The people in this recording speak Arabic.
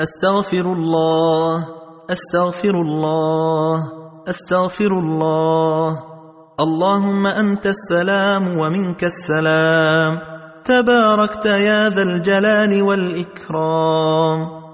أستغفر الله أستغفر الله أستغفر الله. اللهم أنت السلام ومنك السلام. تباركت يا ذا الجلال والإكرام.